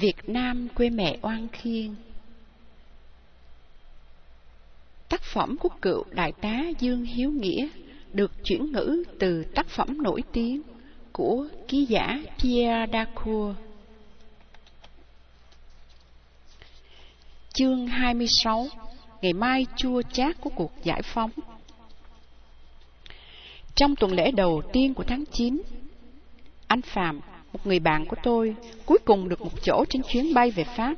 Việt Nam quê mẹ oan khiên Tác phẩm của cựu đại tá Dương Hiếu Nghĩa được chuyển ngữ từ tác phẩm nổi tiếng của ký giả Pierre Dacour. Chương 26 Ngày mai chua chát của cuộc giải phóng Trong tuần lễ đầu tiên của tháng 9, anh Phạm một người bạn của tôi, cuối cùng được một chỗ trên chuyến bay về Pháp.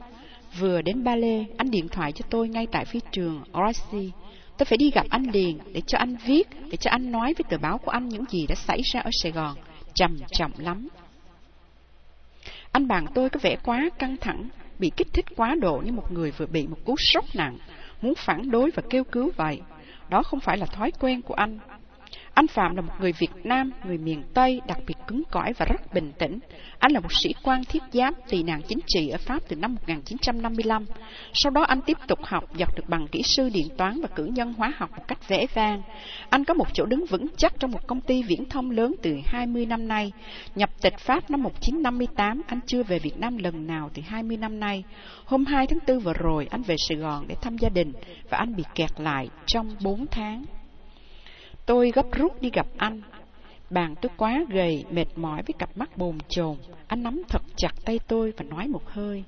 Vừa đến Ba Lê, anh điện thoại cho tôi ngay tại phi trường Orasi Tôi phải đi gặp anh liền để cho anh viết, để cho anh nói với tờ báo của anh những gì đã xảy ra ở Sài Gòn. Trầm trọng lắm. Anh bạn tôi có vẻ quá căng thẳng, bị kích thích quá độ như một người vừa bị một cú sốc nặng, muốn phản đối và kêu cứu vậy. Đó không phải là thói quen của anh. Anh Phạm là một người Việt Nam, người miền Tây, đặc biệt cứng cỏi và rất bình tĩnh. Anh là một sĩ quan thiết giáp tị nạn chính trị ở Pháp từ năm 1955. Sau đó anh tiếp tục học, giật được bằng kỹ sư điện toán và cử nhân hóa học một cách vẽ vang. Anh có một chỗ đứng vững chắc trong một công ty viễn thông lớn từ 20 năm nay. Nhập tịch Pháp năm 1958, anh chưa về Việt Nam lần nào từ 20 năm nay. Hôm 2 tháng 4 vừa rồi, anh về Sài Gòn để thăm gia đình và anh bị kẹt lại trong 4 tháng. Tôi gấp rút đi gặp anh. Bàn tôi quá gầy, mệt mỏi với cặp mắt bồn chồn. Anh nắm thật chặt tay tôi và nói một hơi.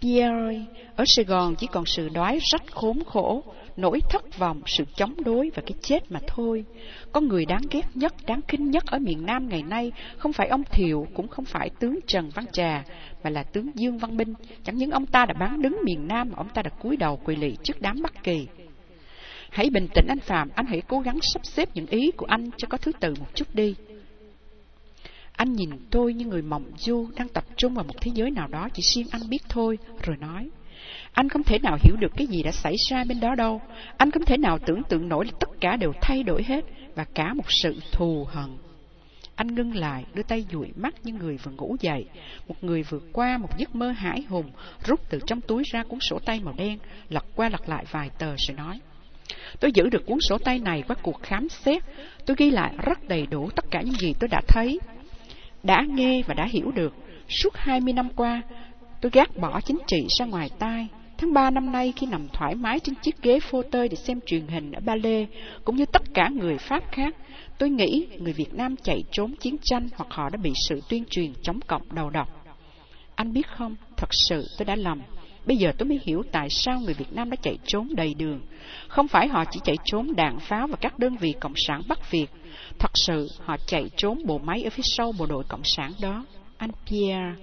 Pierre ơi, ở Sài Gòn chỉ còn sự đói rách khốn khổ, nỗi thất vọng, sự chống đối và cái chết mà thôi. Có người đáng ghét nhất, đáng kinh nhất ở miền Nam ngày nay không phải ông Thiệu, cũng không phải tướng Trần Văn Trà, mà là tướng Dương Văn Minh. Chẳng những ông ta đã bán đứng miền Nam, mà ông ta đã cúi đầu quỳ lị trước đám Bắc Kỳ. Hãy bình tĩnh anh Phạm, anh hãy cố gắng sắp xếp những ý của anh cho có thứ tự một chút đi. Anh nhìn tôi như người mộng du đang tập trung vào một thế giới nào đó chỉ riêng anh biết thôi, rồi nói. Anh không thể nào hiểu được cái gì đã xảy ra bên đó đâu. Anh không thể nào tưởng tượng nổi là tất cả đều thay đổi hết và cả một sự thù hận. Anh ngưng lại, đưa tay dụi mắt như người vừa ngủ dậy. Một người vừa qua một giấc mơ hải hùng, rút từ trong túi ra cuốn sổ tay màu đen, lật qua lật lại vài tờ rồi nói. Tôi giữ được cuốn sổ tay này qua cuộc khám xét. Tôi ghi lại rất đầy đủ tất cả những gì tôi đã thấy, đã nghe và đã hiểu được. Suốt 20 năm qua, tôi gác bỏ chính trị ra ngoài tai. Tháng 3 năm nay khi nằm thoải mái trên chiếc ghế phô tơi để xem truyền hình ở Ba Lê, cũng như tất cả người Pháp khác, tôi nghĩ người Việt Nam chạy trốn chiến tranh hoặc họ đã bị sự tuyên truyền chống cộng đầu độc. Anh biết không, thật sự tôi đã lầm. Bây giờ tôi mới hiểu tại sao người Việt Nam đã chạy trốn đầy đường. Không phải họ chỉ chạy trốn đạn pháo và các đơn vị Cộng sản Bắc Việt. Thật sự, họ chạy trốn bộ máy ở phía sau bộ đội Cộng sản đó. Anh Pierre.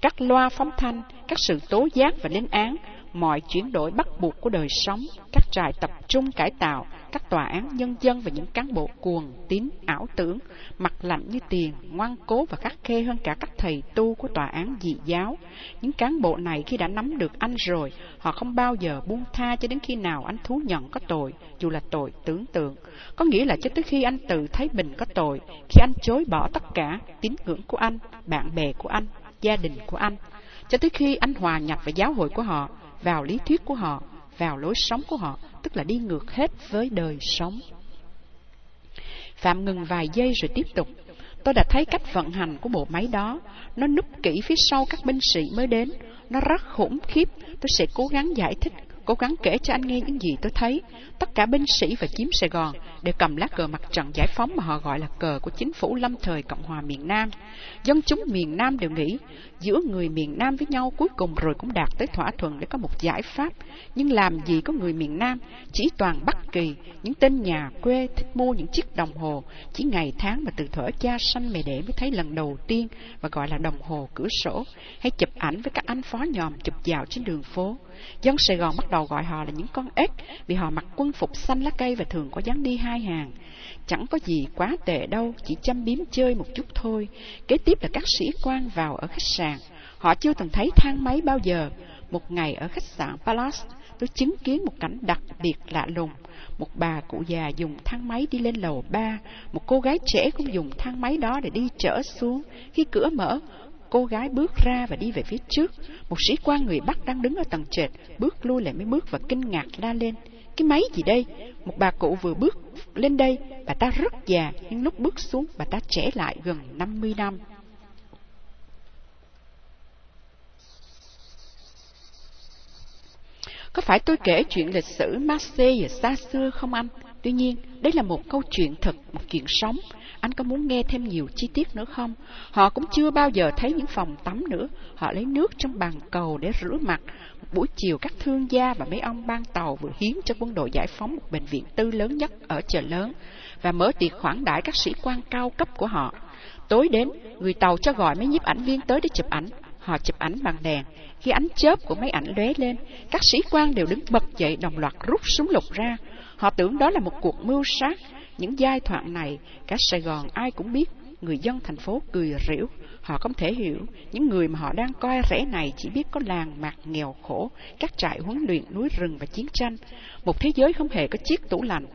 Các loa phóng thanh, các sự tố giác và lên án, mọi chuyển đổi bắt buộc của đời sống, các trại tập trung cải tạo, các tòa án nhân dân và những cán bộ cuồng, tín, ảo tưởng, mặt lạnh như tiền, ngoan cố và khắc khe hơn cả các thầy tu của tòa án dị giáo. Những cán bộ này khi đã nắm được anh rồi, họ không bao giờ buông tha cho đến khi nào anh thú nhận có tội, dù là tội tưởng tượng. Có nghĩa là cho tới khi anh tự thấy mình có tội, khi anh chối bỏ tất cả tín ngưỡng của anh, bạn bè của anh, gia đình của anh, cho tới khi anh hòa nhập vào giáo hội của họ, vào lý thuyết của họ, vào lối sống của họ, tức là đi ngược hết với đời sống. Phạm ngừng vài giây rồi tiếp tục. Tôi đã thấy cách vận hành của bộ máy đó. Nó núp kỹ phía sau các binh sĩ mới đến. Nó rất khủng khiếp. Tôi sẽ cố gắng giải thích, cố gắng kể cho anh nghe những gì tôi thấy. Tất cả binh sĩ và chiếm Sài Gòn đều cầm lá cờ mặt trận giải phóng mà họ gọi là cờ của chính phủ lâm thời Cộng hòa miền Nam. Dân chúng miền Nam đều nghĩ giữa người miền Nam với nhau cuối cùng rồi cũng đạt tới thỏa thuận để có một giải pháp. Nhưng làm gì có người miền Nam, chỉ toàn Bắc Kỳ, những tên nhà quê thích mua những chiếc đồng hồ, chỉ ngày tháng mà từ thuở cha sanh mẹ đẻ mới thấy lần đầu tiên và gọi là đồng hồ cửa sổ, hay chụp ảnh với các anh phó nhòm chụp dạo trên đường phố. Dân Sài Gòn bắt đầu gọi họ là những con ếch vì họ mặc quân phục xanh lá cây và thường có dáng đi hai hàng. Chẳng có gì quá tệ đâu, chỉ chăm biếm chơi một chút thôi. Kế tiếp là các sĩ quan vào ở khách sạn. Họ chưa từng thấy thang máy bao giờ. Một ngày ở khách sạn Palace, tôi chứng kiến một cảnh đặc biệt lạ lùng. Một bà cụ già dùng thang máy đi lên lầu ba, một cô gái trẻ cũng dùng thang máy đó để đi trở xuống. Khi cửa mở, cô gái bước ra và đi về phía trước. Một sĩ quan người Bắc đang đứng ở tầng trệt, bước lui lại mấy bước và kinh ngạc la lên. Cái máy gì đây? Một bà cụ vừa bước lên đây, bà ta rất già, nhưng lúc bước xuống, bà ta trẻ lại gần 50 năm. Có phải tôi kể chuyện lịch sử Marseille xa xưa không anh? Tuy nhiên, đây là một câu chuyện thật, một chuyện sống. Anh có muốn nghe thêm nhiều chi tiết nữa không? Họ cũng chưa bao giờ thấy những phòng tắm nữa. Họ lấy nước trong bàn cầu để rửa mặt. Một buổi chiều, các thương gia và mấy ông ban tàu vừa hiến cho quân đội giải phóng một bệnh viện tư lớn nhất ở chợ lớn và mở tiệc khoản đãi các sĩ quan cao cấp của họ. Tối đến, người tàu cho gọi mấy nhiếp ảnh viên tới để chụp ảnh. Họ chụp ảnh bằng đèn. Khi ánh chớp của máy ảnh lóe lên, các sĩ quan đều đứng bật dậy đồng loạt rút súng lục ra. Họ tưởng đó là một cuộc mưu sát. Những giai thoại này, cả Sài Gòn ai cũng biết. Người dân thành phố cười rỉu. Họ không thể hiểu, những người mà họ đang coi rẻ này chỉ biết có làng mạc nghèo khổ, các trại huấn luyện núi rừng và chiến tranh. Một thế giới không hề có chiếc tủ lạnh,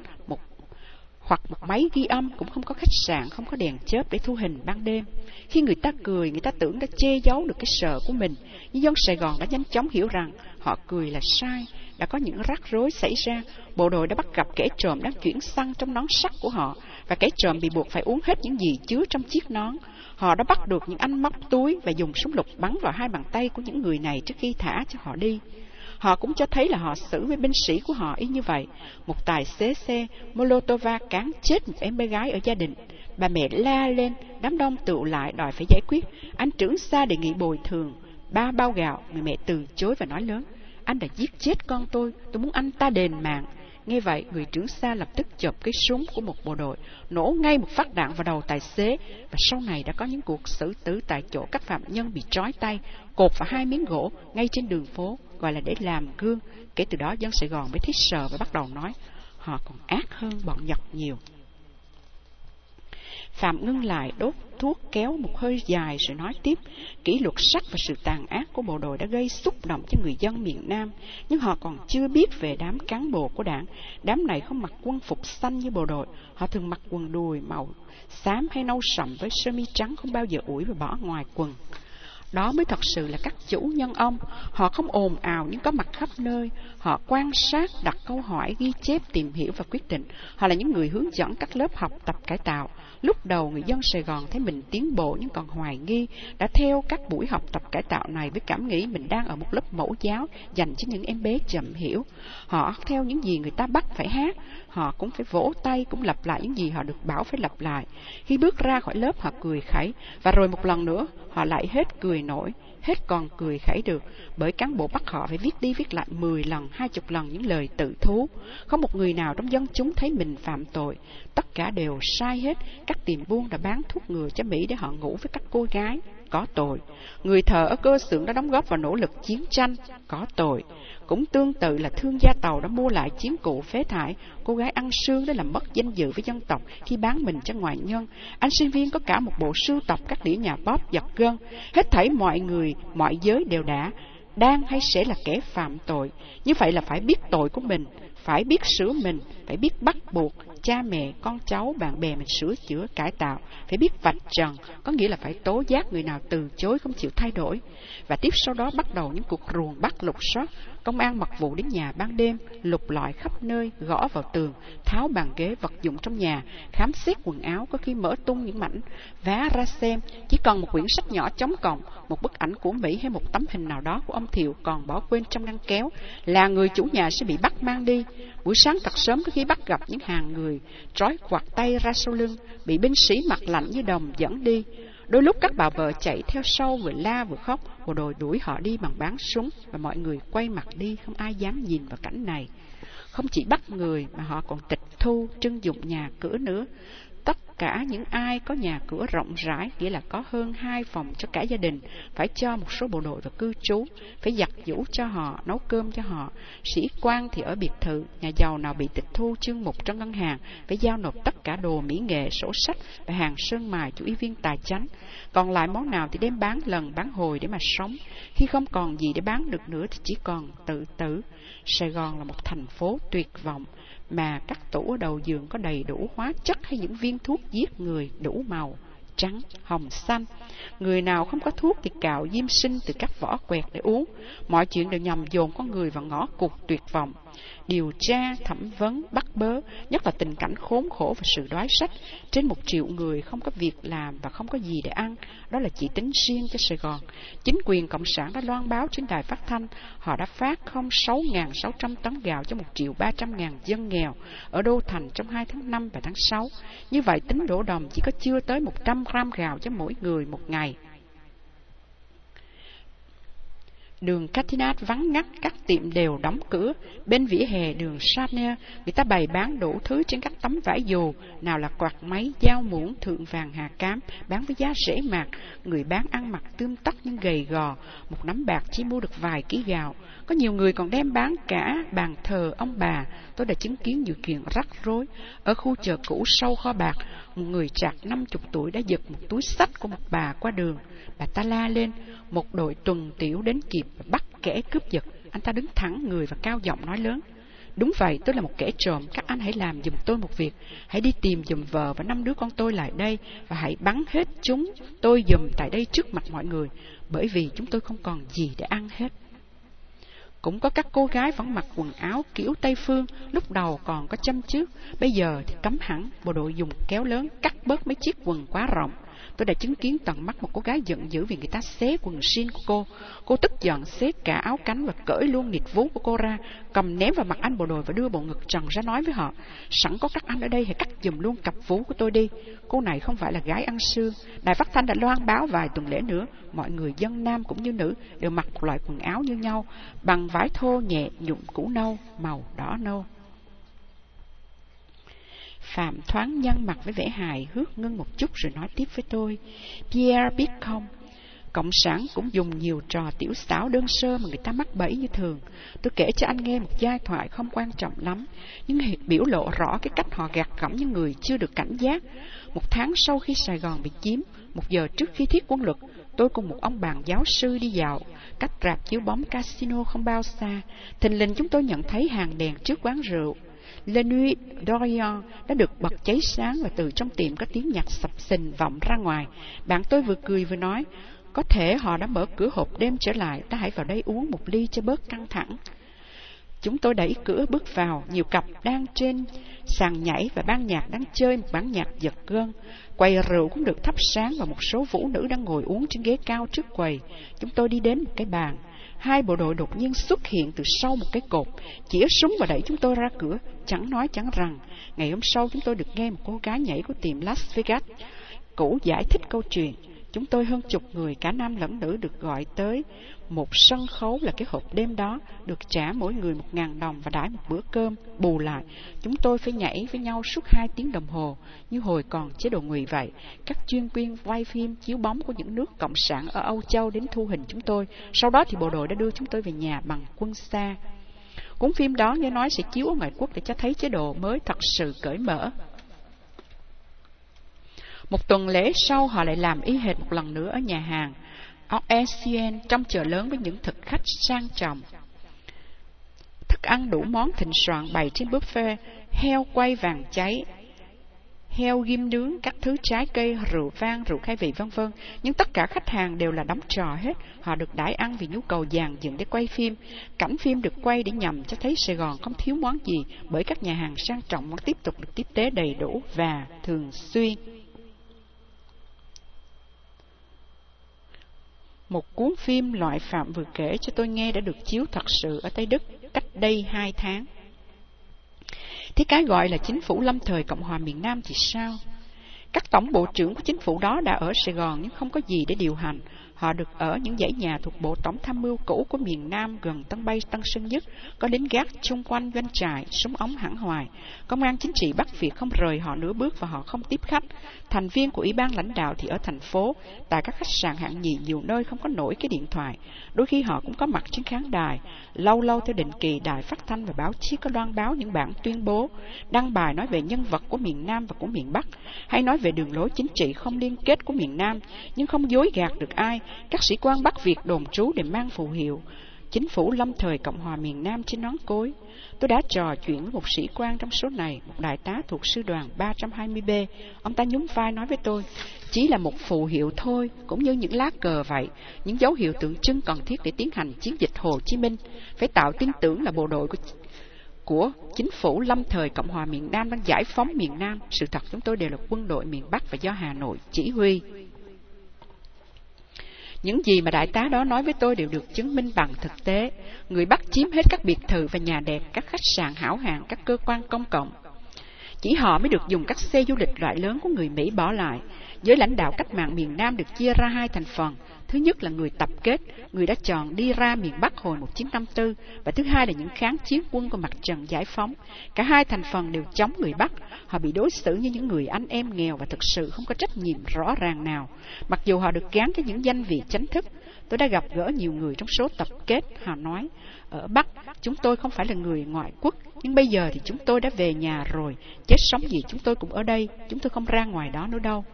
hoặc một máy ghi âm cũng không có khách sạn, không có đèn chớp để thu hình ban đêm. Khi người ta cười, người ta tưởng đã che giấu được cái sợ của mình. Nhưng dân Sài Gòn đã nhanh chóng hiểu rằng họ cười là sai. Đã có những rắc rối xảy ra, bộ đội đã bắt gặp kẻ trộm đang chuyển xăng trong nón sắt của họ, và kẻ trộm bị buộc phải uống hết những gì chứa trong chiếc nón. Họ đã bắt được những anh móc túi và dùng súng lục bắn vào hai bàn tay của những người này trước khi thả cho họ đi. Họ cũng cho thấy là họ xử với binh sĩ của họ y như vậy. Một tài xế xe Molotova cán chết một em bé gái ở gia đình. Bà mẹ la lên, đám đông tụ lại đòi phải giải quyết. Anh trưởng xa đề nghị bồi thường. Ba bao gạo, người mẹ từ chối và nói lớn. Anh đã giết chết con tôi, tôi muốn anh ta đền mạng. Nghe vậy, người trưởng xa lập tức chộp cái súng của một bộ đội, nổ ngay một phát đạn vào đầu tài xế, và sau này đã có những cuộc xử tử tại chỗ các phạm nhân bị trói tay, cột vào hai miếng gỗ ngay trên đường phố, gọi là để làm gương. Kể từ đó, dân Sài Gòn mới thích sờ và bắt đầu nói, họ còn ác hơn bọn Nhật nhiều. Phạm ngưng lại đốt thuốc kéo một hơi dài rồi nói tiếp, kỷ luật sắc và sự tàn ác của bộ đội đã gây xúc động cho người dân miền Nam, nhưng họ còn chưa biết về đám cán bộ của đảng. Đám này không mặc quân phục xanh như bộ đội, họ thường mặc quần đùi màu xám hay nâu sậm với sơ mi trắng không bao giờ ủi và bỏ ngoài quần. Đó mới thật sự là các chủ nhân ông. Họ không ồn ào nhưng có mặt khắp nơi. Họ quan sát, đặt câu hỏi, ghi chép, tìm hiểu và quyết định. Họ là những người hướng dẫn các lớp học tập cải tạo. Lúc đầu người dân Sài Gòn thấy mình tiến bộ nhưng còn hoài nghi, đã theo các buổi học tập cải tạo này với cảm nghĩ mình đang ở một lớp mẫu giáo dành cho những em bé chậm hiểu. Họ theo những gì người ta bắt phải hát, họ cũng phải vỗ tay, cũng lặp lại những gì họ được bảo phải lặp lại. Khi bước ra khỏi lớp họ cười khẩy, và rồi một lần nữa họ lại hết cười nổi, hết còn cười khẩy được, bởi cán bộ bắt họ phải viết đi viết lại 10 lần, 20 lần những lời tự thú. Không một người nào trong dân chúng thấy mình phạm tội, tất cả đều sai hết. Các tiệm buôn đã bán thuốc ngừa cho Mỹ để họ ngủ với các cô gái, có tội. Người thợ ở cơ xưởng đã đóng góp vào nỗ lực chiến tranh, có tội. Cũng tương tự là thương gia tàu đã mua lại chiến cụ phế thải, cô gái ăn xương để làm mất danh dự với dân tộc khi bán mình cho ngoại nhân. Anh sinh viên có cả một bộ sưu tập các đĩa nhà bóp giật gân. Hết thảy mọi người, mọi giới đều đã, đang hay sẽ là kẻ phạm tội. Như vậy là phải biết tội của mình, phải biết sửa mình, phải biết bắt buộc cha mẹ, con cháu, bạn bè mình sửa chữa, cải tạo, phải biết vạch trần, có nghĩa là phải tố giác người nào từ chối không chịu thay đổi. Và tiếp sau đó bắt đầu những cuộc ruồng bắt lục soát, công an mặc vụ đến nhà ban đêm, lục lọi khắp nơi, gõ vào tường, tháo bàn ghế vật dụng trong nhà, khám xét quần áo, có khi mở tung những mảnh, vá ra xem, chỉ cần một quyển sách nhỏ chống còng, một bức ảnh của Mỹ hay một tấm hình nào đó của ông Thiệu còn bỏ quên trong ngăn kéo, là người chủ nhà sẽ bị bắt mang đi. Buổi sáng thật sớm có khi bắt gặp những hàng người trói quạt tay ra sau lưng, bị binh sĩ mặt lạnh như đồng dẫn đi. Đôi lúc các bà vợ chạy theo sau vừa la vừa khóc, bộ đội đuổi họ đi bằng bán súng và mọi người quay mặt đi, không ai dám nhìn vào cảnh này. Không chỉ bắt người mà họ còn tịch thu, trưng dụng nhà cửa nữa tất cả những ai có nhà cửa rộng rãi, nghĩa là có hơn hai phòng cho cả gia đình, phải cho một số bộ đội vào cư trú, phải giặt giũ cho họ, nấu cơm cho họ. Sĩ quan thì ở biệt thự, nhà giàu nào bị tịch thu chương mục trong ngân hàng, phải giao nộp tất cả đồ mỹ nghệ, sổ sách và hàng sơn mài chủ ý viên tài chánh. Còn lại món nào thì đem bán lần, bán hồi để mà sống. Khi không còn gì để bán được nữa thì chỉ còn tự tử. Sài Gòn là một thành phố tuyệt vọng, mà các tủ ở đầu giường có đầy đủ hóa chất hay những viên thuốc giết người đủ màu, trắng, hồng, xanh. Người nào không có thuốc thì cạo diêm sinh từ các vỏ quẹt để uống. Mọi chuyện đều nhằm dồn con người vào ngõ cụt tuyệt vọng. Điều tra, thẩm vấn, bắt bớ, nhất là tình cảnh khốn khổ và sự đói sách. Trên một triệu người không có việc làm và không có gì để ăn. Đó là chỉ tính riêng cho Sài Gòn. Chính quyền Cộng sản đã loan báo trên đài phát thanh. Họ đã phát không 6.600 tấn gạo cho 1 triệu 300 ngàn dân nghèo ở Đô Thành trong 2 tháng 5 và tháng 6. Như vậy tính đổ đồng chỉ có chưa tới 100 gram gạo cho mỗi người một ngày. Đường Catinat vắng ngắt, các tiệm đều đóng cửa. Bên vỉa hè đường sarnia người ta bày bán đủ thứ trên các tấm vải dù, nào là quạt máy, dao muỗng, thượng vàng hà cám, bán với giá rẻ mạt. Người bán ăn mặc tươm tất nhưng gầy gò, một nắm bạc chỉ mua được vài ký gạo. Có nhiều người còn đem bán cả bàn thờ ông bà. Tôi đã chứng kiến nhiều chuyện rắc rối. Ở khu chợ cũ sâu kho bạc, một người chạc năm chục tuổi đã giật một túi sách của một bà qua đường. Bà ta la lên, một đội tuần tiểu đến kịp và bắt kẻ cướp giật. Anh ta đứng thẳng người và cao giọng nói lớn. Đúng vậy, tôi là một kẻ trộm, các anh hãy làm giùm tôi một việc. Hãy đi tìm giùm vợ và năm đứa con tôi lại đây và hãy bắn hết chúng tôi giùm tại đây trước mặt mọi người, bởi vì chúng tôi không còn gì để ăn hết. Cũng có các cô gái vẫn mặc quần áo kiểu Tây Phương, lúc đầu còn có châm trước, bây giờ thì cấm hẳn, bộ đội dùng kéo lớn cắt bớt mấy chiếc quần quá rộng. Tôi đã chứng kiến tận mắt một cô gái giận dữ vì người ta xé quần jean của cô. Cô tức giận xé cả áo cánh và cởi luôn nghịch vú của cô ra, cầm ném vào mặt anh bộ đội và đưa bộ ngực trần ra nói với họ, sẵn có các anh ở đây hãy cắt dùm luôn cặp vú của tôi đi. Cô này không phải là gái ăn xương. Đài phát thanh đã loan báo vài tuần lễ nữa, mọi người dân nam cũng như nữ đều mặc một loại quần áo như nhau, bằng vải thô nhẹ nhuộm cũ nâu, màu đỏ nâu. Phạm thoáng nhăn mặt với vẻ hài hước ngưng một chút rồi nói tiếp với tôi. Pierre biết không, Cộng sản cũng dùng nhiều trò tiểu xáo đơn sơ mà người ta mắc bẫy như thường. Tôi kể cho anh nghe một giai thoại không quan trọng lắm, nhưng biểu lộ rõ cái cách họ gạt gẫm những người chưa được cảnh giác. Một tháng sau khi Sài Gòn bị chiếm, một giờ trước khi thiết quân luật, tôi cùng một ông bạn giáo sư đi dạo, cách rạp chiếu bóng casino không bao xa. Thình lình chúng tôi nhận thấy hàng đèn trước quán rượu. La Nuit d'Orient đã được bật cháy sáng và từ trong tiệm có tiếng nhạc sập sình vọng ra ngoài. Bạn tôi vừa cười vừa nói, có thể họ đã mở cửa hộp đêm trở lại, ta hãy vào đây uống một ly cho bớt căng thẳng. Chúng tôi đẩy cửa bước vào, nhiều cặp đang trên sàn nhảy và ban nhạc đang chơi một bản nhạc giật gân. Quầy rượu cũng được thắp sáng và một số vũ nữ đang ngồi uống trên ghế cao trước quầy. Chúng tôi đi đến một cái bàn. Hai bộ đội đột nhiên xuất hiện từ sau một cái cột, chĩa súng và đẩy chúng tôi ra cửa, chẳng nói chẳng rằng. Ngày hôm sau chúng tôi được nghe một cô gái nhảy của tiệm Las Vegas, cũ giải thích câu chuyện. Chúng tôi hơn chục người, cả nam lẫn nữ được gọi tới một sân khấu là cái hộp đêm đó, được trả mỗi người một ngàn đồng và đãi một bữa cơm. Bù lại, chúng tôi phải nhảy với nhau suốt hai tiếng đồng hồ, như hồi còn chế độ ngụy vậy. Các chuyên viên quay phim chiếu bóng của những nước cộng sản ở Âu Châu đến thu hình chúng tôi. Sau đó thì bộ đội đã đưa chúng tôi về nhà bằng quân xa. Cuốn phim đó nghe nói sẽ chiếu ở ngoại quốc để cho thấy chế độ mới thật sự cởi mở. Một tuần lễ sau họ lại làm y hệt một lần nữa ở nhà hàng Oesien trong chợ lớn với những thực khách sang trọng. Thức ăn đủ món thịnh soạn bày trên buffet, heo quay vàng cháy, heo ghim nướng, các thứ trái cây, rượu vang, rượu khai vị vân vân. Nhưng tất cả khách hàng đều là đóng trò hết. Họ được đãi ăn vì nhu cầu dàn dựng để quay phim. Cảnh phim được quay để nhằm cho thấy Sài Gòn không thiếu món gì, bởi các nhà hàng sang trọng vẫn tiếp tục được tiếp tế đầy đủ và thường xuyên. Một cuốn phim loại Phạm vừa kể cho tôi nghe đã được chiếu thật sự ở Tây Đức cách đây hai tháng. Thế cái gọi là chính phủ lâm thời Cộng hòa miền Nam thì sao? Các tổng bộ trưởng của chính phủ đó đã ở Sài Gòn nhưng không có gì để điều hành. Họ được ở những dãy nhà thuộc Bộ Tổng tham mưu cũ của miền Nam gần Tân Bay Tân Sơn Nhất, có lính gác chung quanh doanh trại, súng ống hẳn hoài. Công an chính trị Bắc Việt không rời họ nửa bước và họ không tiếp khách. Thành viên của Ủy ban lãnh đạo thì ở thành phố, tại các khách sạn hạng nhì nhiều nơi không có nổi cái điện thoại. Đôi khi họ cũng có mặt trên khán đài. Lâu lâu theo định kỳ, đài phát thanh và báo chí có loan báo những bản tuyên bố, đăng bài nói về nhân vật của miền Nam và của miền Bắc, hay nói về đường lối chính trị không liên kết của miền Nam, nhưng không dối gạt được ai. Các sĩ quan Bắc Việt đồn trú để mang phù hiệu chính phủ lâm thời Cộng hòa miền Nam trên nón cối. Tôi đã trò chuyện với một sĩ quan trong số này, một đại tá thuộc sư đoàn 320B. Ông ta nhún vai nói với tôi, chỉ là một phù hiệu thôi, cũng như những lá cờ vậy, những dấu hiệu tượng trưng cần thiết để tiến hành chiến dịch Hồ Chí Minh. Phải tạo tin tưởng là bộ đội của của chính phủ lâm thời Cộng hòa miền Nam đang giải phóng miền Nam. Sự thật chúng tôi đều là quân đội miền Bắc và do Hà Nội chỉ huy. Những gì mà đại tá đó nói với tôi đều được chứng minh bằng thực tế. Người Bắc chiếm hết các biệt thự và nhà đẹp, các khách sạn hảo hạng, các cơ quan công cộng. Chỉ họ mới được dùng các xe du lịch loại lớn của người Mỹ bỏ lại. Giới lãnh đạo cách mạng miền Nam được chia ra hai thành phần. Thứ nhất là người tập kết, người đã chọn đi ra miền Bắc hồi 1954, và thứ hai là những kháng chiến quân của mặt trận giải phóng. Cả hai thành phần đều chống người Bắc, họ bị đối xử như những người anh em nghèo và thực sự không có trách nhiệm rõ ràng nào. Mặc dù họ được gán cho những danh vị chánh thức, tôi đã gặp gỡ nhiều người trong số tập kết, họ nói, ở Bắc, chúng tôi không phải là người ngoại quốc, nhưng bây giờ thì chúng tôi đã về nhà rồi, chết sống gì chúng tôi cũng ở đây, chúng tôi không ra ngoài đó nữa đâu.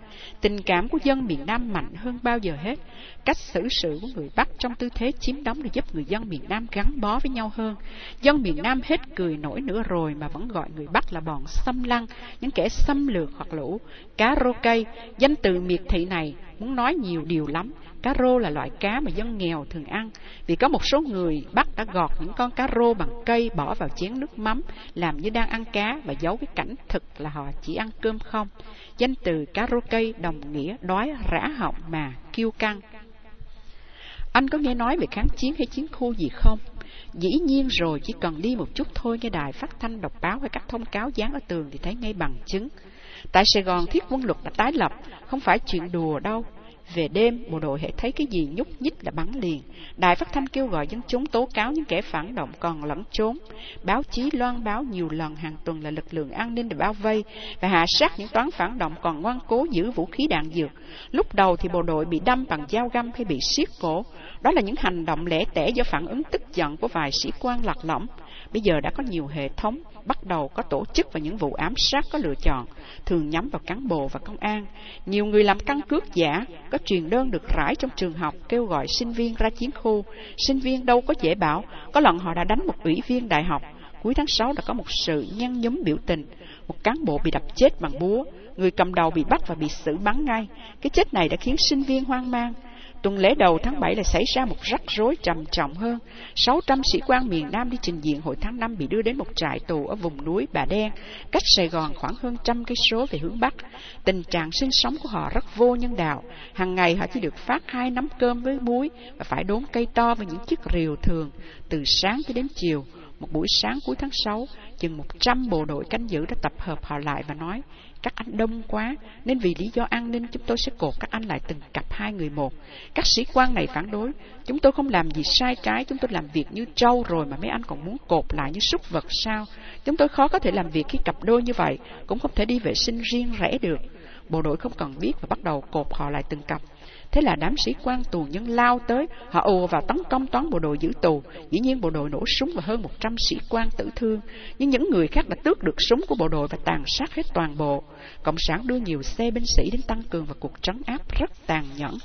Tình cảm của dân miền Nam mạnh hơn bao giờ hết. Cách xử sự của người Bắc trong tư thế chiếm đóng để giúp người dân miền Nam gắn bó với nhau hơn. Dân miền Nam hết cười nổi nữa rồi mà vẫn gọi người Bắc là bọn xâm lăng, những kẻ xâm lược hoặc lũ. Cá rô cây, danh từ miệt thị này muốn nói nhiều điều lắm. Cá rô là loại cá mà dân nghèo thường ăn, vì có một số người Bắc đã gọt những con cá rô bằng cây bỏ vào chén nước mắm, làm như đang ăn cá và giấu cái cảnh thực là họ chỉ ăn cơm không. Danh từ cá rô cây đồng nghĩa đói rã họng mà kiêu căng. Anh có nghe nói về kháng chiến hay chiến khu gì không? Dĩ nhiên rồi, chỉ cần đi một chút thôi nghe đài phát thanh đọc báo hay các thông cáo dán ở tường thì thấy ngay bằng chứng. Tại Sài Gòn, thiết quân luật đã tái lập, không phải chuyện đùa đâu. Về đêm, bộ đội hệ thấy cái gì nhúc nhích là bắn liền. Đài phát thanh kêu gọi dân chúng tố cáo những kẻ phản động còn lẫn trốn. Báo chí loan báo nhiều lần hàng tuần là lực lượng an ninh để bao vây và hạ sát những toán phản động còn ngoan cố giữ vũ khí đạn dược. Lúc đầu thì bộ đội bị đâm bằng dao găm hay bị siết cổ. Đó là những hành động lẻ tẻ do phản ứng tức giận của vài sĩ quan lạc lõng. Bây giờ đã có nhiều hệ thống bắt đầu có tổ chức và những vụ ám sát có lựa chọn, thường nhắm vào cán bộ và công an. Nhiều người làm căn cước giả, có truyền đơn được rải trong trường học kêu gọi sinh viên ra chiến khu. Sinh viên đâu có dễ bảo, có lần họ đã đánh một ủy viên đại học. Cuối tháng 6 đã có một sự nhăn nhúm biểu tình. Một cán bộ bị đập chết bằng búa, người cầm đầu bị bắt và bị xử bắn ngay. Cái chết này đã khiến sinh viên hoang mang. Tuần lễ đầu tháng 7 lại xảy ra một rắc rối trầm trọng hơn. 600 sĩ quan miền Nam đi trình diện hồi tháng 5 bị đưa đến một trại tù ở vùng núi Bà Đen, cách Sài Gòn khoảng hơn trăm cây số về hướng Bắc. Tình trạng sinh sống của họ rất vô nhân đạo. Hàng ngày họ chỉ được phát hai nắm cơm với muối và phải đốn cây to với những chiếc rìu thường từ sáng cho đến chiều. Một buổi sáng cuối tháng 6, chừng 100 bộ đội canh giữ đã tập hợp họ lại và nói, các anh đông quá, nên vì lý do an ninh chúng tôi sẽ cột các anh lại từng cặp hai người một. Các sĩ quan này phản đối, chúng tôi không làm gì sai trái, chúng tôi làm việc như trâu rồi mà mấy anh còn muốn cột lại như súc vật sao? Chúng tôi khó có thể làm việc khi cặp đôi như vậy, cũng không thể đi vệ sinh riêng rẽ được. Bộ đội không cần biết và bắt đầu cột họ lại từng cặp. Thế là đám sĩ quan tù nhân lao tới, họ ùa vào tấn công toán bộ đội giữ tù. Dĩ nhiên bộ đội nổ súng và hơn 100 sĩ quan tử thương. Nhưng những người khác đã tước được súng của bộ đội và tàn sát hết toàn bộ. Cộng sản đưa nhiều xe binh sĩ đến tăng cường và cuộc trấn áp rất tàn nhẫn.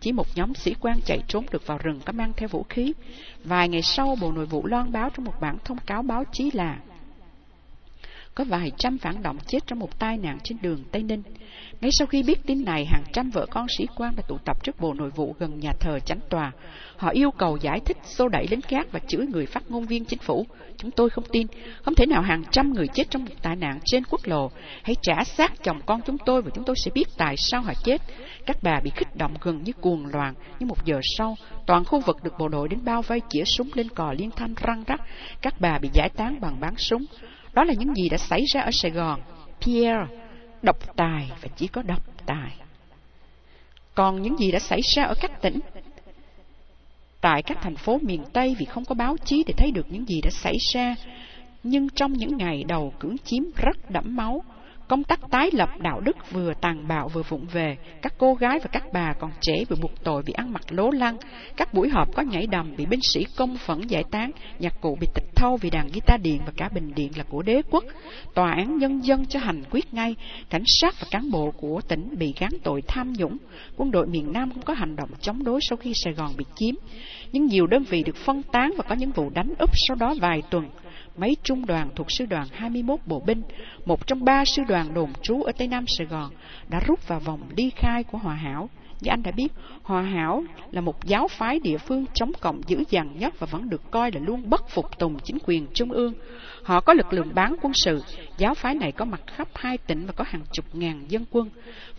Chỉ một nhóm sĩ quan chạy trốn được vào rừng có mang theo vũ khí. Vài ngày sau, Bộ Nội vụ loan báo trong một bản thông cáo báo chí là có vài trăm phản động chết trong một tai nạn trên đường Tây Ninh. Ngay sau khi biết tin này, hàng trăm vợ con sĩ quan đã tụ tập trước bộ nội vụ gần nhà thờ chánh tòa. Họ yêu cầu giải thích, xô đẩy lính gác và chửi người phát ngôn viên chính phủ. Chúng tôi không tin, không thể nào hàng trăm người chết trong một tai nạn trên quốc lộ. Hãy trả xác chồng con chúng tôi và chúng tôi sẽ biết tại sao họ chết. Các bà bị kích động gần như cuồng loạn, nhưng một giờ sau, toàn khu vực được bộ đội đến bao vây chĩa súng lên cò liên thanh răng rắc. Các bà bị giải tán bằng bắn súng. Đó là những gì đã xảy ra ở Sài Gòn. Pierre, độc tài và chỉ có độc tài. Còn những gì đã xảy ra ở các tỉnh? Tại các thành phố miền Tây vì không có báo chí để thấy được những gì đã xảy ra, nhưng trong những ngày đầu cưỡng chiếm rất đẫm máu, Công tác tái lập đạo đức vừa tàn bạo vừa vụng về, các cô gái và các bà còn trẻ bị buộc tội bị ăn mặc lố lăng, các buổi họp có nhảy đầm bị binh sĩ công phẫn giải tán, nhạc cụ bị tịch thâu vì đàn guitar điện và cả bình điện là của đế quốc, tòa án nhân dân cho hành quyết ngay, cảnh sát và cán bộ của tỉnh bị gán tội tham nhũng, quân đội miền Nam không có hành động chống đối sau khi Sài Gòn bị chiếm, nhưng nhiều đơn vị được phân tán và có những vụ đánh úp sau đó vài tuần mấy trung đoàn thuộc sư đoàn 21 bộ binh, một trong ba sư đoàn đồn trú ở Tây Nam Sài Gòn, đã rút vào vòng ly khai của Hòa Hảo. Như anh đã biết, Hòa Hảo là một giáo phái địa phương chống cộng dữ dằn nhất và vẫn được coi là luôn bất phục tùng chính quyền trung ương. Họ có lực lượng bán quân sự, giáo phái này có mặt khắp hai tỉnh và có hàng chục ngàn dân quân.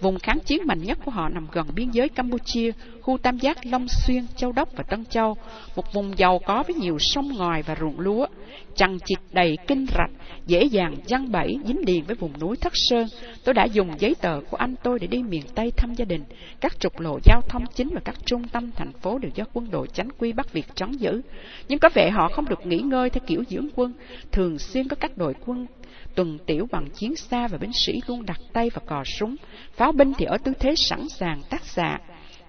Vùng kháng chiến mạnh nhất của họ nằm gần biên giới Campuchia, khu tam giác Long Xuyên, Châu Đốc và Tân Châu, một vùng giàu có với nhiều sông ngòi và ruộng lúa, chằng chịt đầy kinh rạch, dễ dàng giăng bẫy dính liền với vùng núi Thất Sơn. Tôi đã dùng giấy tờ của anh tôi để đi miền Tây thăm gia đình. Các trục lộ giao thông chính và các trung tâm thành phố đều do quân đội chánh quy Bắc Việt trấn giữ. Nhưng có vẻ họ không được nghỉ ngơi theo kiểu dưỡng quân, thường xuyên có các đội quân tuần tiểu bằng chiến xa và binh sĩ luôn đặt tay vào cò súng. Pháo binh thì ở tư thế sẵn sàng tác xạ.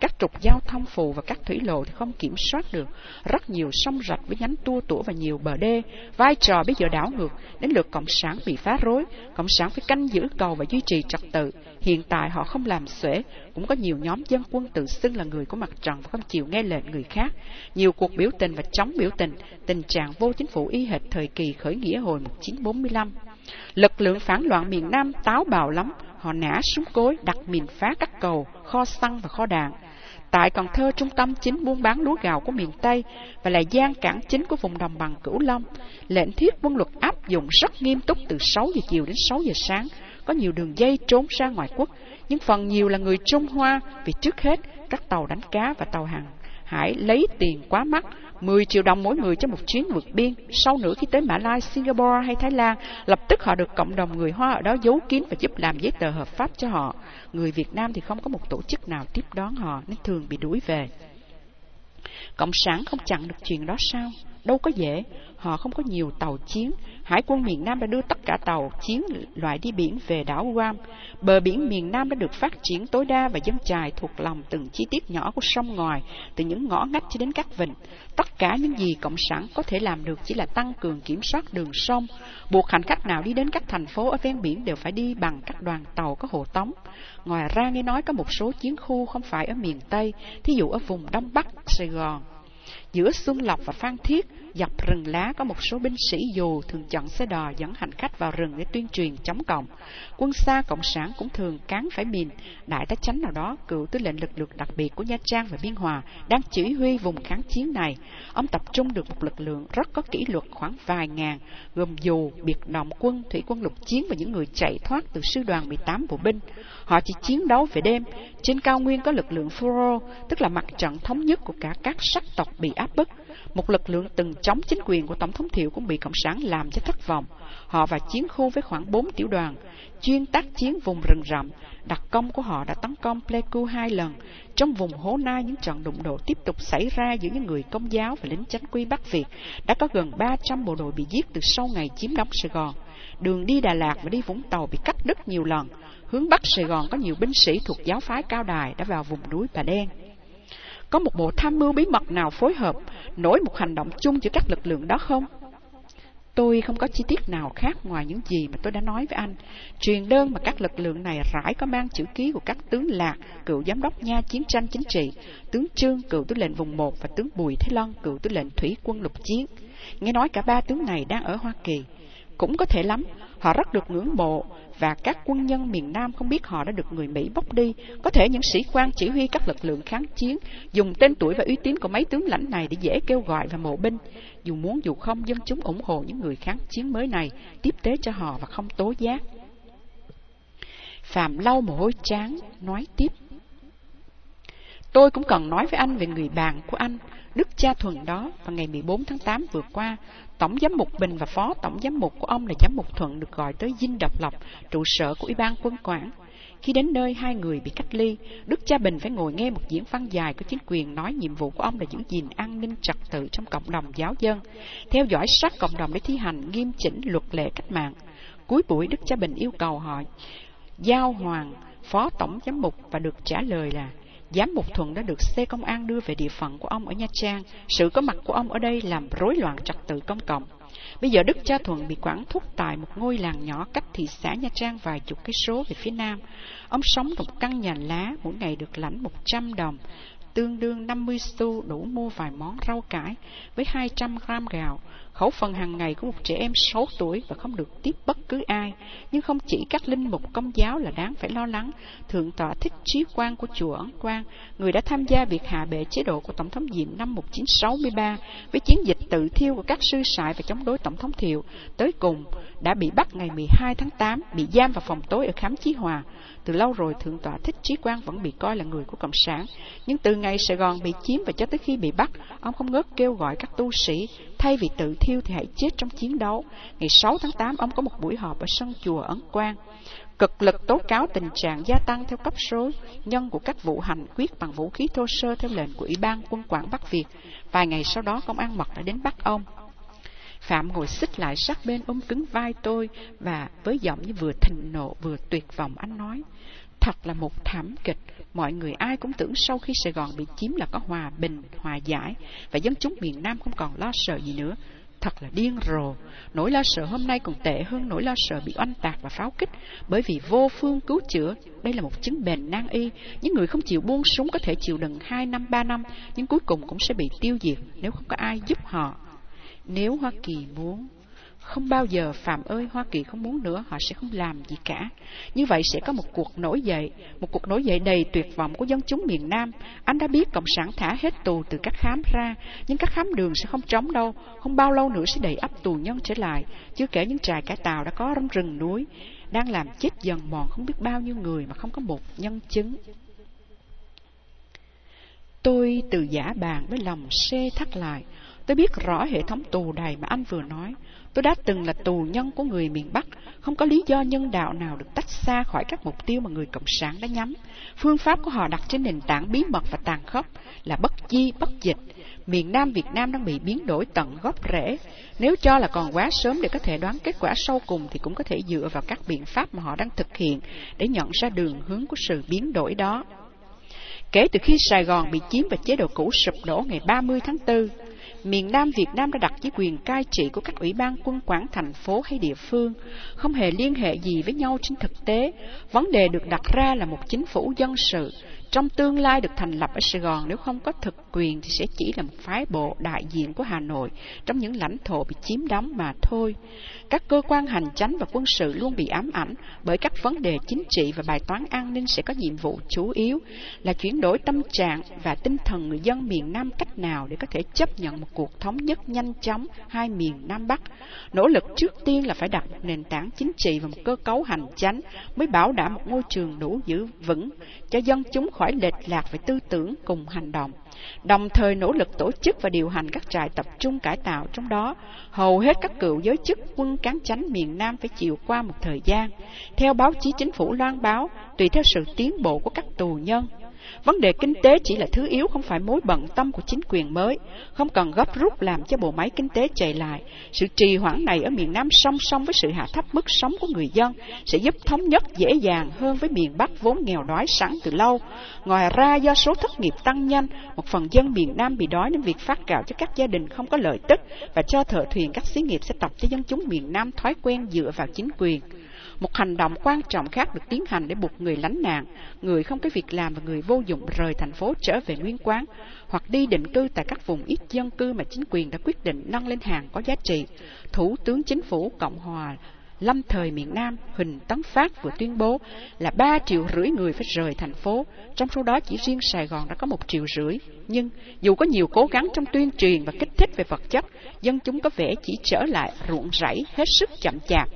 Các trục giao thông phù và các thủy lộ thì không kiểm soát được. Rất nhiều sông rạch với nhánh tua tủa và nhiều bờ đê. Vai trò bây giờ đảo ngược, đến lượt Cộng sản bị phá rối. Cộng sản phải canh giữ cầu và duy trì trật tự. Hiện tại họ không làm xuể, cũng có nhiều nhóm dân quân tự xưng là người của mặt trận và không chịu nghe lệnh người khác. Nhiều cuộc biểu tình và chống biểu tình, tình trạng vô chính phủ y hệt thời kỳ khởi nghĩa hồi 1945. Lực lượng phản loạn miền Nam táo bạo lắm, họ nã súng cối, đặt mìn phá các cầu, kho xăng và kho đạn. Tại Cần Thơ, trung tâm chính buôn bán lúa gạo của miền Tây và là gian cảng chính của vùng đồng bằng Cửu Long, lệnh thiết quân luật áp dụng rất nghiêm túc từ 6 giờ chiều đến 6 giờ sáng. Có nhiều đường dây trốn ra ngoài quốc, nhưng phần nhiều là người Trung Hoa vì trước hết các tàu đánh cá và tàu hàng hãy lấy tiền quá mắc 10 triệu đồng mỗi người cho một chuyến vượt biên. Sau nữa khi tới Mã Lai, Singapore hay Thái Lan, lập tức họ được cộng đồng người Hoa ở đó giấu kín và giúp làm giấy tờ hợp pháp cho họ. Người Việt Nam thì không có một tổ chức nào tiếp đón họ nên thường bị đuổi về. Cộng sản không chặn được chuyện đó sao? Đâu có dễ, họ không có nhiều tàu chiến. Hải quân miền Nam đã đưa tất cả tàu chiến loại đi biển về đảo Guam. Bờ biển miền Nam đã được phát triển tối đa và dân chài thuộc lòng từng chi tiết nhỏ của sông ngoài, từ những ngõ ngách cho đến các vịnh. Tất cả những gì Cộng sản có thể làm được chỉ là tăng cường kiểm soát đường sông, buộc hành khách nào đi đến các thành phố ở ven biển đều phải đi bằng các đoàn tàu có hộ tống. Ngoài ra nghe nói có một số chiến khu không phải ở miền Tây, thí dụ ở vùng Đông Bắc Sài Gòn. Giữa Xuân Lộc và Phan Thiết, dọc rừng lá có một số binh sĩ dù thường chọn xe đò dẫn hành khách vào rừng để tuyên truyền chống cộng. Quân xa Cộng sản cũng thường cán phải mìn. Đại tá chánh nào đó, cựu tư lệnh lực lượng đặc biệt của Nha Trang và Biên Hòa, đang chỉ huy vùng kháng chiến này. Ông tập trung được một lực lượng rất có kỷ luật khoảng vài ngàn, gồm dù, biệt động quân, thủy quân lục chiến và những người chạy thoát từ sư đoàn 18 bộ binh. Họ chỉ chiến đấu về đêm. Trên cao nguyên có lực lượng Furo, tức là mặt trận thống nhất của cả các sắc tộc bị áp bức. Một lực lượng từng chống chính quyền của Tổng thống Thiệu cũng bị Cộng sản làm cho thất vọng. Họ và chiến khu với khoảng 4 tiểu đoàn, chuyên tác chiến vùng rừng rậm. Đặc công của họ đã tấn công Pleiku hai lần. Trong vùng Hố Nai, những trận đụng độ tiếp tục xảy ra giữa những người công giáo và lính chánh quy Bắc Việt. Đã có gần 300 bộ đội bị giết từ sau ngày chiếm đóng Sài Gòn. Đường đi Đà Lạt và đi Vũng Tàu bị cắt đứt nhiều lần. Hướng Bắc Sài Gòn có nhiều binh sĩ thuộc giáo phái Cao Đài đã vào vùng núi Bà Đen. Có một bộ tham mưu bí mật nào phối hợp, nổi một hành động chung giữa các lực lượng đó không? Tôi không có chi tiết nào khác ngoài những gì mà tôi đã nói với anh. Truyền đơn mà các lực lượng này rải có mang chữ ký của các tướng Lạc, cựu giám đốc nha chiến tranh chính trị, tướng Trương, cựu tư lệnh vùng 1 và tướng Bùi Thế Lân, cựu tư lệnh thủy quân lục chiến. Nghe nói cả ba tướng này đang ở Hoa Kỳ. Cũng có thể lắm, họ rất được ngưỡng mộ và các quân nhân miền Nam không biết họ đã được người Mỹ bóc đi. Có thể những sĩ quan chỉ huy các lực lượng kháng chiến dùng tên tuổi và uy tín của mấy tướng lãnh này để dễ kêu gọi và mộ binh. Dù muốn dù không, dân chúng ủng hộ những người kháng chiến mới này, tiếp tế cho họ và không tố giác. Phạm lau mồ hôi chán nói tiếp. Tôi cũng cần nói với anh về người bạn của anh, Đức Cha Thuần đó vào ngày 14 tháng 8 vừa qua, Tổng giám mục Bình và Phó Tổng giám mục của ông là giám mục Thuận được gọi tới Dinh Độc Lập, trụ sở của Ủy ban quân quản. Khi đến nơi hai người bị cách ly, Đức cha Bình phải ngồi nghe một diễn văn dài của chính quyền nói nhiệm vụ của ông là giữ gìn an ninh trật tự trong cộng đồng giáo dân, theo dõi sát cộng đồng để thi hành nghiêm chỉnh luật lệ cách mạng. Cuối buổi, Đức Cha Bình yêu cầu họ giao hoàng phó tổng giám mục và được trả lời là Giám mục Thuận đã được xe công an đưa về địa phận của ông ở Nha Trang. Sự có mặt của ông ở đây làm rối loạn trật tự công cộng. Bây giờ Đức Cha Thuận bị quản thúc tại một ngôi làng nhỏ cách thị xã Nha Trang vài chục cây số về phía nam. Ông sống trong một căn nhà lá, mỗi ngày được lãnh 100 đồng, tương đương 50 xu đủ mua vài món rau cải với 200 gram gạo. Khẩu phần hàng ngày của một trẻ em 6 tuổi và không được tiếp bất cứ ai. Nhưng không chỉ các linh mục công giáo là đáng phải lo lắng. Thượng tọa Thích Trí quan của chùa Ấn Quang, người đã tham gia việc hạ bệ chế độ của Tổng thống Diệm năm 1963 với chiến dịch tự thiêu của các sư sại và chống đối Tổng thống Thiệu, tới cùng đã bị bắt ngày 12 tháng 8, bị giam vào phòng tối ở Khám Chí Hòa. Từ lâu rồi, Thượng tọa Thích Trí Quang vẫn bị coi là người của Cộng sản. Nhưng từ ngày Sài Gòn bị chiếm và cho tới khi bị bắt, ông không ngớt kêu gọi các tu sĩ, thay vì tự thiêu thì hãy chết trong chiến đấu. Ngày 6 tháng 8, ông có một buổi họp ở sân chùa Ấn Quang. Cực lực tố cáo tình trạng gia tăng theo cấp số nhân của các vụ hành quyết bằng vũ khí thô sơ theo lệnh của Ủy ban quân quản Bắc Việt. Vài ngày sau đó, công an mật đã đến bắt ông. Phạm ngồi xích lại sát bên ôm cứng vai tôi và với giọng như vừa thịnh nộ vừa tuyệt vọng anh nói Thật là một thảm kịch, mọi người ai cũng tưởng sau khi Sài Gòn bị chiếm là có hòa bình, hòa giải và dân chúng miền Nam không còn lo sợ gì nữa. Thật là điên rồ, nỗi lo sợ hôm nay còn tệ hơn nỗi lo sợ bị oanh tạc và pháo kích bởi vì vô phương cứu chữa. Đây là một chứng bệnh nan y, những người không chịu buông súng có thể chịu đựng 2 năm, 3 năm nhưng cuối cùng cũng sẽ bị tiêu diệt nếu không có ai giúp họ. Nếu Hoa Kỳ muốn, không bao giờ Phạm ơi Hoa Kỳ không muốn nữa, họ sẽ không làm gì cả. Như vậy sẽ có một cuộc nổi dậy, một cuộc nổi dậy đầy tuyệt vọng của dân chúng miền Nam. Anh đã biết Cộng sản thả hết tù từ các khám ra, nhưng các khám đường sẽ không trống đâu, không bao lâu nữa sẽ đầy ấp tù nhân trở lại, chưa kể những trại cải tạo đã có trong rừng núi, đang làm chết dần mòn không biết bao nhiêu người mà không có một nhân chứng. Tôi từ giả bàn với lòng xê thắt lại, Tôi biết rõ hệ thống tù đầy mà anh vừa nói. Tôi đã từng là tù nhân của người miền Bắc, không có lý do nhân đạo nào được tách xa khỏi các mục tiêu mà người Cộng sản đã nhắm. Phương pháp của họ đặt trên nền tảng bí mật và tàn khốc là bất chi, bất dịch. Miền Nam Việt Nam đang bị biến đổi tận gốc rễ. Nếu cho là còn quá sớm để có thể đoán kết quả sâu cùng thì cũng có thể dựa vào các biện pháp mà họ đang thực hiện để nhận ra đường hướng của sự biến đổi đó. Kể từ khi Sài Gòn bị chiếm và chế độ cũ sụp đổ ngày 30 tháng 4, miền Nam Việt Nam đã đặt dưới quyền cai trị của các ủy ban quân quản thành phố hay địa phương, không hề liên hệ gì với nhau trên thực tế. Vấn đề được đặt ra là một chính phủ dân sự, trong tương lai được thành lập ở Sài Gòn nếu không có thực quyền thì sẽ chỉ là một phái bộ đại diện của Hà Nội trong những lãnh thổ bị chiếm đóng mà thôi. Các cơ quan hành chánh và quân sự luôn bị ám ảnh bởi các vấn đề chính trị và bài toán an ninh sẽ có nhiệm vụ chủ yếu là chuyển đổi tâm trạng và tinh thần người dân miền Nam cách nào để có thể chấp nhận một cuộc thống nhất nhanh chóng hai miền Nam Bắc. Nỗ lực trước tiên là phải đặt một nền tảng chính trị và một cơ cấu hành chánh mới bảo đảm một môi trường đủ giữ vững cho dân chúng khỏi lệch lạc về tư tưởng cùng hành động đồng thời nỗ lực tổ chức và điều hành các trại tập trung cải tạo trong đó. Hầu hết các cựu giới chức quân cán chánh miền Nam phải chịu qua một thời gian. Theo báo chí chính phủ loan báo, tùy theo sự tiến bộ của các tù nhân, Vấn đề kinh tế chỉ là thứ yếu không phải mối bận tâm của chính quyền mới, không cần gấp rút làm cho bộ máy kinh tế chạy lại. Sự trì hoãn này ở miền Nam song song với sự hạ thấp mức sống của người dân sẽ giúp thống nhất dễ dàng hơn với miền Bắc vốn nghèo đói sẵn từ lâu. Ngoài ra do số thất nghiệp tăng nhanh, một phần dân miền Nam bị đói nên việc phát gạo cho các gia đình không có lợi tức và cho thợ thuyền các xí nghiệp sẽ tập cho dân chúng miền Nam thói quen dựa vào chính quyền. Một hành động quan trọng khác được tiến hành để buộc người lánh nạn, người không có việc làm và người vô dụng rời thành phố trở về nguyên quán, hoặc đi định cư tại các vùng ít dân cư mà chính quyền đã quyết định nâng lên hàng có giá trị. Thủ tướng Chính phủ Cộng hòa lâm thời miền Nam Huỳnh Tấn Phát vừa tuyên bố là 3 triệu rưỡi người phải rời thành phố, trong số đó chỉ riêng Sài Gòn đã có một triệu rưỡi. Nhưng dù có nhiều cố gắng trong tuyên truyền và kích thích về vật chất, dân chúng có vẻ chỉ trở lại ruộng rẫy hết sức chậm chạp.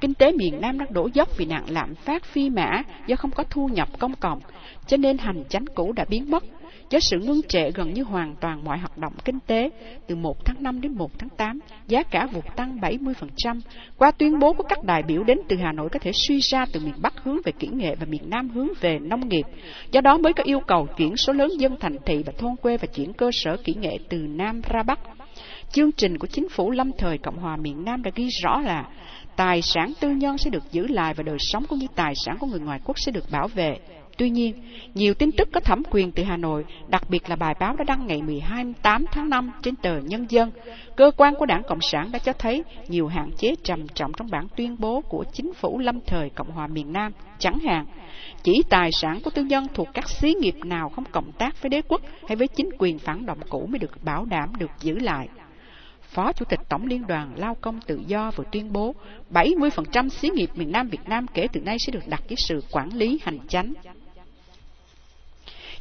Kinh tế miền Nam đang đổ dốc vì nạn lạm phát phi mã do không có thu nhập công cộng, cho nên hành chánh cũ đã biến mất do sự ngưng trệ gần như hoàn toàn mọi hoạt động kinh tế từ 1 tháng 5 đến 1 tháng 8, giá cả vụt tăng 70%. Qua tuyên bố của các đại biểu đến từ Hà Nội có thể suy ra từ miền Bắc hướng về kỹ nghệ và miền Nam hướng về nông nghiệp. Do đó mới có yêu cầu chuyển số lớn dân thành thị và thôn quê và chuyển cơ sở kỹ nghệ từ Nam ra Bắc. Chương trình của chính phủ lâm thời Cộng hòa miền Nam đã ghi rõ là tài sản tư nhân sẽ được giữ lại và đời sống cũng như tài sản của người ngoài quốc sẽ được bảo vệ. Tuy nhiên, nhiều tin tức có thẩm quyền từ Hà Nội, đặc biệt là bài báo đã đăng ngày 12 8 tháng 5 trên tờ Nhân dân, cơ quan của Đảng Cộng sản đã cho thấy nhiều hạn chế trầm trọng trong bản tuyên bố của chính phủ lâm thời Cộng hòa miền Nam. Chẳng hạn, chỉ tài sản của tư nhân thuộc các xí nghiệp nào không cộng tác với đế quốc hay với chính quyền phản động cũ mới được bảo đảm được giữ lại. Phó Chủ tịch Tổng Liên đoàn Lao công Tự do vừa tuyên bố 70% xí nghiệp miền Nam Việt Nam kể từ nay sẽ được đặt dưới sự quản lý hành chánh.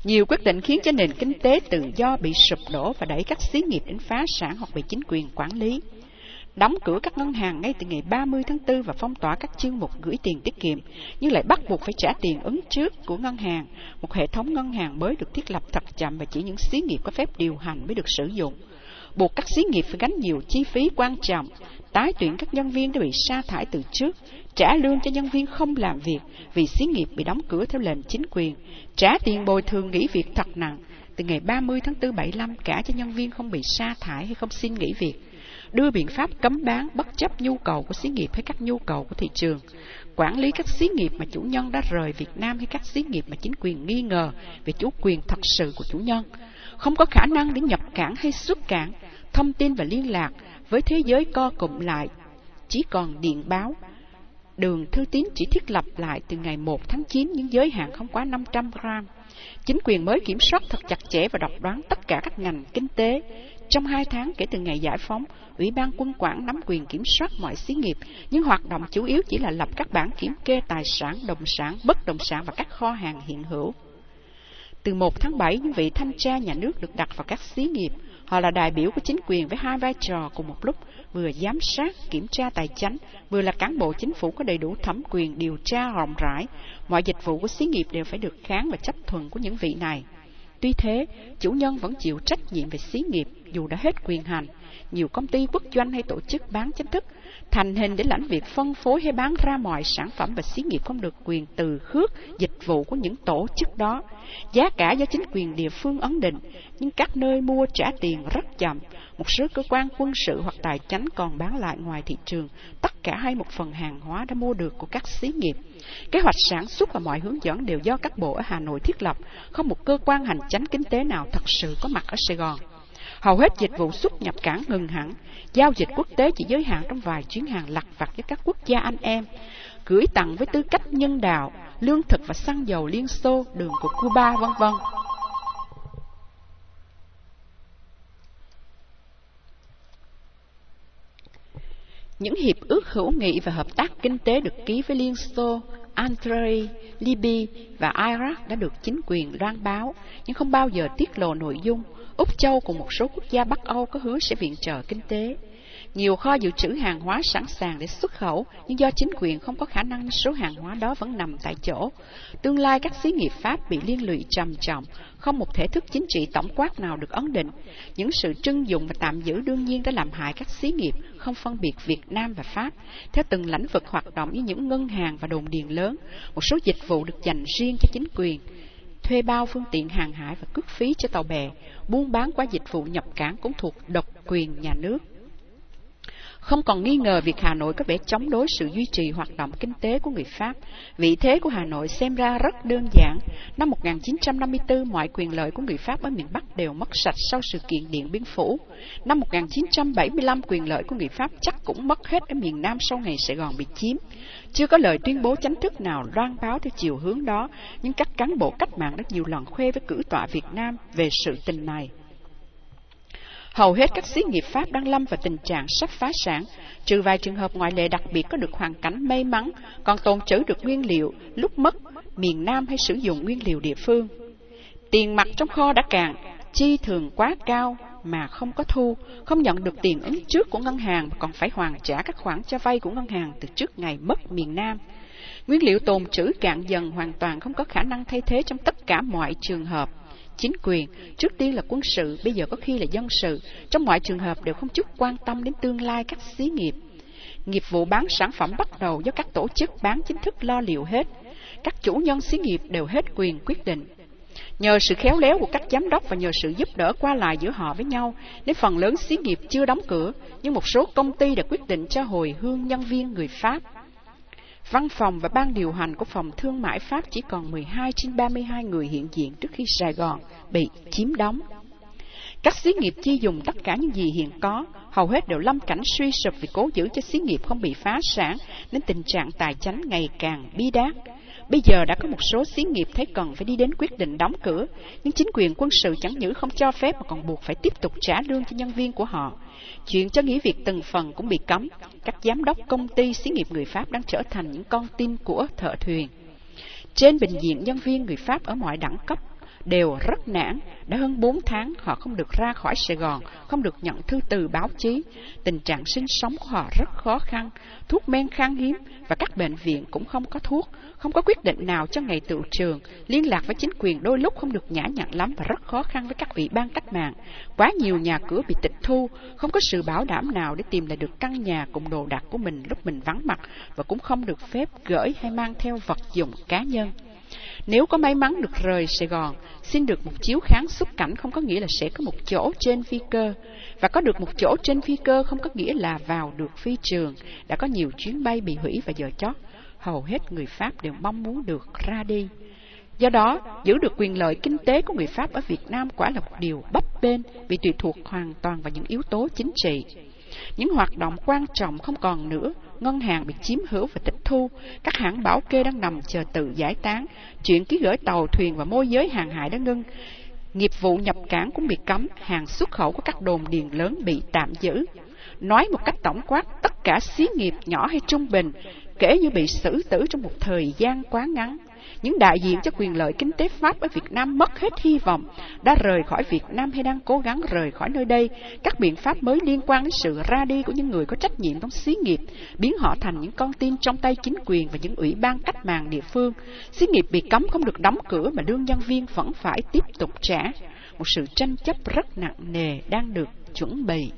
Nhiều quyết định khiến cho nền kinh tế tự do bị sụp đổ và đẩy các xí nghiệp đến phá sản hoặc bị chính quyền quản lý. Đóng cửa các ngân hàng ngay từ ngày 30 tháng 4 và phong tỏa các chương mục gửi tiền tiết kiệm, nhưng lại bắt buộc phải trả tiền ứng trước của ngân hàng. Một hệ thống ngân hàng mới được thiết lập thật chậm và chỉ những xí nghiệp có phép điều hành mới được sử dụng buộc các xí nghiệp phải gánh nhiều chi phí quan trọng, tái tuyển các nhân viên đã bị sa thải từ trước, trả lương cho nhân viên không làm việc vì xí nghiệp bị đóng cửa theo lệnh chính quyền, trả tiền bồi thường nghỉ việc thật nặng. Từ ngày 30 tháng 4 75 cả cho nhân viên không bị sa thải hay không xin nghỉ việc, đưa biện pháp cấm bán bất chấp nhu cầu của xí nghiệp hay các nhu cầu của thị trường, quản lý các xí nghiệp mà chủ nhân đã rời Việt Nam hay các xí nghiệp mà chính quyền nghi ngờ về chủ quyền thật sự của chủ nhân, không có khả năng để nhập cảng hay xuất cảng, thông tin và liên lạc với thế giới co cụm lại, chỉ còn điện báo. Đường thư tín chỉ thiết lập lại từ ngày 1 tháng 9 những giới hạn không quá 500 gram. Chính quyền mới kiểm soát thật chặt chẽ và độc đoán tất cả các ngành kinh tế. Trong hai tháng kể từ ngày giải phóng, Ủy ban quân quản nắm quyền kiểm soát mọi xí nghiệp, nhưng hoạt động chủ yếu chỉ là lập các bản kiểm kê tài sản, đồng sản, bất động sản và các kho hàng hiện hữu. Từ 1 tháng 7, những vị thanh tra nhà nước được đặt vào các xí nghiệp. Họ là đại biểu của chính quyền với hai vai trò cùng một lúc, vừa giám sát, kiểm tra tài chính vừa là cán bộ chính phủ có đầy đủ thẩm quyền điều tra rộng rãi. Mọi dịch vụ của xí nghiệp đều phải được kháng và chấp thuận của những vị này. Tuy thế, chủ nhân vẫn chịu trách nhiệm về xí nghiệp dù đã hết quyền hành. Nhiều công ty quốc doanh hay tổ chức bán chính thức thành hình để lãnh việc phân phối hay bán ra mọi sản phẩm và xí nghiệp không được quyền từ khước dịch vụ của những tổ chức đó. Giá cả do chính quyền địa phương ấn định, nhưng các nơi mua trả tiền rất chậm. Một số cơ quan quân sự hoặc tài chánh còn bán lại ngoài thị trường tất cả hay một phần hàng hóa đã mua được của các xí nghiệp. Kế hoạch sản xuất và mọi hướng dẫn đều do các bộ ở Hà Nội thiết lập, không một cơ quan hành chánh kinh tế nào thật sự có mặt ở Sài Gòn. Hầu hết dịch vụ xuất nhập cảng ngừng hẳn, giao dịch quốc tế chỉ giới hạn trong vài chuyến hàng lặt vặt với các quốc gia anh em, gửi tặng với tư cách nhân đạo, lương thực và xăng dầu Liên Xô, đường của Cuba, vân vân. Những hiệp ước hữu nghị và hợp tác kinh tế được ký với Liên Xô, Algeria, Libya và Iraq đã được chính quyền loan báo, nhưng không bao giờ tiết lộ nội dung. Úc Châu cùng một số quốc gia Bắc Âu có hứa sẽ viện trợ kinh tế. Nhiều kho dự trữ hàng hóa sẵn sàng để xuất khẩu, nhưng do chính quyền không có khả năng số hàng hóa đó vẫn nằm tại chỗ. Tương lai các xí nghiệp Pháp bị liên lụy trầm trọng, không một thể thức chính trị tổng quát nào được ấn định. Những sự trưng dụng và tạm giữ đương nhiên đã làm hại các xí nghiệp, không phân biệt Việt Nam và Pháp. Theo từng lĩnh vực hoạt động như những ngân hàng và đồn điền lớn, một số dịch vụ được dành riêng cho chính quyền thuê bao phương tiện hàng hải và cước phí cho tàu bè, buôn bán qua dịch vụ nhập cảng cũng thuộc độc quyền nhà nước. Không còn nghi ngờ việc Hà Nội có vẻ chống đối sự duy trì hoạt động kinh tế của người Pháp. Vị thế của Hà Nội xem ra rất đơn giản. Năm 1954, mọi quyền lợi của người Pháp ở miền Bắc đều mất sạch sau sự kiện Điện Biên Phủ. Năm 1975, quyền lợi của người Pháp chắc cũng mất hết ở miền Nam sau ngày Sài Gòn bị chiếm. Chưa có lời tuyên bố chính thức nào loan báo theo chiều hướng đó, nhưng các cán bộ cách mạng đã nhiều lần khoe với cử tọa Việt Nam về sự tình này. Hầu hết các xí nghiệp Pháp đang lâm vào tình trạng sắp phá sản, trừ vài trường hợp ngoại lệ đặc biệt có được hoàn cảnh may mắn, còn tồn trữ được nguyên liệu, lúc mất, miền Nam hay sử dụng nguyên liệu địa phương. Tiền mặt trong kho đã cạn, chi thường quá cao mà không có thu, không nhận được tiền ứng trước của ngân hàng còn phải hoàn trả các khoản cho vay của ngân hàng từ trước ngày mất miền Nam. Nguyên liệu tồn trữ cạn dần hoàn toàn không có khả năng thay thế trong tất cả mọi trường hợp. Chính quyền, trước tiên là quân sự, bây giờ có khi là dân sự, trong mọi trường hợp đều không chút quan tâm đến tương lai các xí nghiệp. Nghiệp vụ bán sản phẩm bắt đầu do các tổ chức bán chính thức lo liệu hết. Các chủ nhân xí nghiệp đều hết quyền quyết định. Nhờ sự khéo léo của các giám đốc và nhờ sự giúp đỡ qua lại giữa họ với nhau, nên phần lớn xí nghiệp chưa đóng cửa, nhưng một số công ty đã quyết định cho hồi hương nhân viên người Pháp. Văn phòng và ban điều hành của phòng thương mại Pháp chỉ còn 12 trên 32 người hiện diện trước khi Sài Gòn bị chiếm đóng. Các xí nghiệp chi dùng tất cả những gì hiện có, hầu hết đều lâm cảnh suy sụp vì cố giữ cho xí nghiệp không bị phá sản, nên tình trạng tài chánh ngày càng bi đát. Bây giờ đã có một số xí nghiệp thấy cần phải đi đến quyết định đóng cửa, nhưng chính quyền quân sự chẳng những không cho phép mà còn buộc phải tiếp tục trả lương cho nhân viên của họ. Chuyện cho nghỉ việc từng phần cũng bị cấm. Các giám đốc công ty xí nghiệp người Pháp đang trở thành những con tin của thợ thuyền. Trên bình diện nhân viên người Pháp ở mọi đẳng cấp đều rất nản. Đã hơn 4 tháng họ không được ra khỏi Sài Gòn, không được nhận thư từ báo chí. Tình trạng sinh sống của họ rất khó khăn, thuốc men khan hiếm và các bệnh viện cũng không có thuốc, không có quyết định nào cho ngày tự trường. Liên lạc với chính quyền đôi lúc không được nhã nhặn lắm và rất khó khăn với các ủy ban cách mạng. Quá nhiều nhà cửa bị tịch thu, không có sự bảo đảm nào để tìm lại được căn nhà cùng đồ đạc của mình lúc mình vắng mặt và cũng không được phép gửi hay mang theo vật dụng cá nhân. Nếu có may mắn được rời Sài Gòn, xin được một chiếu kháng xuất cảnh không có nghĩa là sẽ có một chỗ trên phi cơ. Và có được một chỗ trên phi cơ không có nghĩa là vào được phi trường. Đã có nhiều chuyến bay bị hủy và giờ chót. Hầu hết người Pháp đều mong muốn được ra đi. Do đó, giữ được quyền lợi kinh tế của người Pháp ở Việt Nam quả là một điều bấp bênh vì tùy thuộc hoàn toàn vào những yếu tố chính trị. Những hoạt động quan trọng không còn nữa, ngân hàng bị chiếm hữu và tịch thu, các hãng bảo kê đang nằm chờ tự giải tán, chuyện ký gửi tàu thuyền và môi giới hàng hải đã ngưng. Nghiệp vụ nhập cảng cũng bị cấm, hàng xuất khẩu của các đồn điền lớn bị tạm giữ. Nói một cách tổng quát, tất cả xí nghiệp nhỏ hay trung bình, kể như bị xử tử trong một thời gian quá ngắn. Những đại diện cho quyền lợi kinh tế Pháp ở Việt Nam mất hết hy vọng, đã rời khỏi Việt Nam hay đang cố gắng rời khỏi nơi đây. Các biện pháp mới liên quan đến sự ra đi của những người có trách nhiệm trong xí nghiệp, biến họ thành những con tin trong tay chính quyền và những ủy ban cách mạng địa phương. Xí nghiệp bị cấm không được đóng cửa mà lương nhân viên vẫn phải tiếp tục trả. Một sự tranh chấp rất nặng nề đang được chuẩn bị.